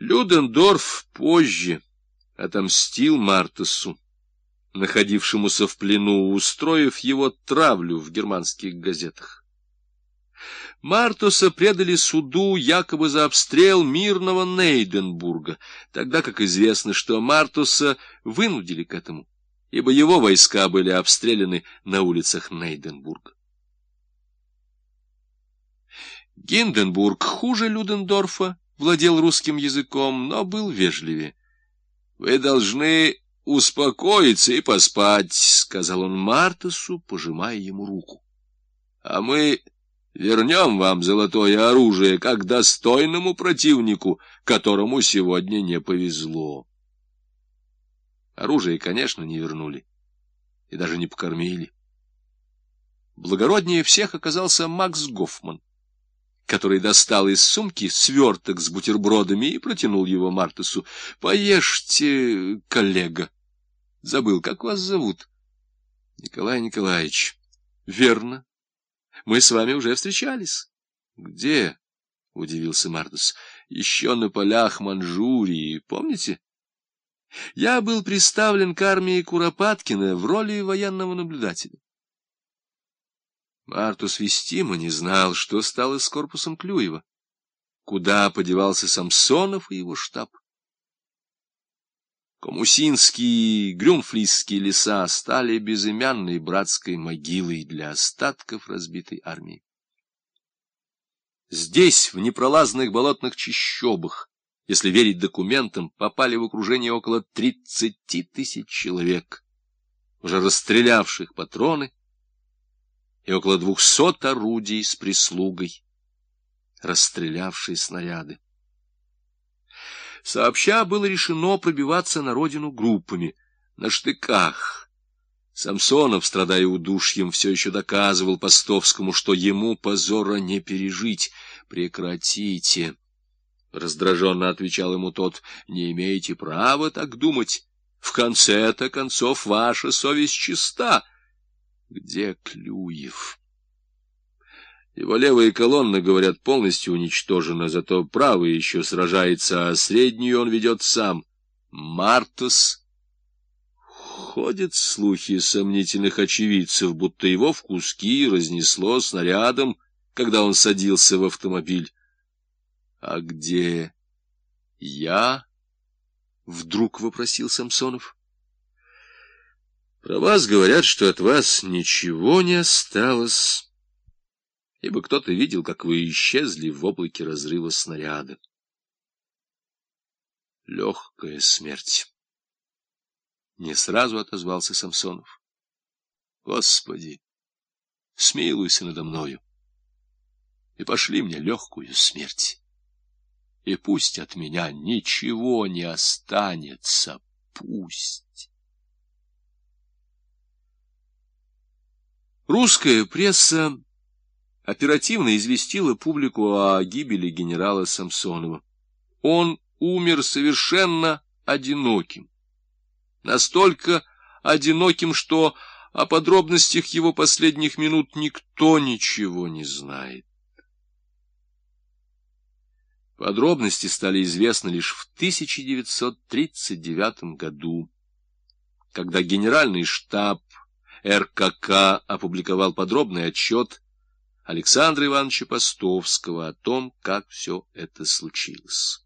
Людендорф позже отомстил Мартесу, находившемуся в плену, устроив его травлю в германских газетах. Мартуса предали суду якобы за обстрел мирного Нейденбурга, тогда как известно, что Мартуса вынудили к этому, ибо его войска были обстреляны на улицах Нейденбурга. Гинденбург хуже Людендорфа владел русским языком, но был вежливее. — Вы должны успокоиться и поспать, — сказал он Мартасу, пожимая ему руку. — А мы вернем вам золотое оружие, как достойному противнику, которому сегодня не повезло. Оружие, конечно, не вернули и даже не покормили. Благороднее всех оказался Макс Гофман который достал из сумки сверток с бутербродами и протянул его Мартусу. — Поешьте, коллега. Забыл, как вас зовут? — Николай Николаевич. — Верно. Мы с вами уже встречались. — Где? — удивился Мартус. — Еще на полях Манчжурии, помните? Я был представлен к армии Куропаткина в роли военного наблюдателя. Мартус Вестима не знал, что стало с корпусом Клюева, куда подевался Самсонов и его штаб. Комусинские, грюнфлисские леса стали безымянной братской могилой для остатков разбитой армии. Здесь, в непролазных болотных чащобах, если верить документам, попали в окружение около тридцати тысяч человек, уже расстрелявших патроны, и около двухсот орудий с прислугой, расстрелявшие снаряды. Сообща было решено пробиваться на родину группами, на штыках. Самсонов, страдая удушьем, все еще доказывал Постовскому, что ему позора не пережить. «Прекратите!» — раздраженно отвечал ему тот. «Не имеете права так думать. В конце-то концов ваша совесть чиста». Где Клюев? Его левая колонна, говорят, полностью уничтожена, зато правая еще сражается, а среднюю он ведет сам. Мартус. Ходят слухи сомнительных очевидцев, будто его в куски разнесло снарядом, когда он садился в автомобиль. А где я? Вдруг вопросил Самсонов. Про вас говорят, что от вас ничего не осталось, ибо кто-то видел, как вы исчезли в облаке разрыва снаряда. Легкая смерть. Не сразу отозвался Самсонов. Господи, смилуйся надо мною и пошли мне легкую смерть. И пусть от меня ничего не останется, пусть. Русская пресса оперативно известила публику о гибели генерала Самсонова. Он умер совершенно одиноким. Настолько одиноким, что о подробностях его последних минут никто ничего не знает. Подробности стали известны лишь в 1939 году, когда генеральный штаб РКК опубликовал подробный отчет Александра Ивановича Постовского о том, как все это случилось.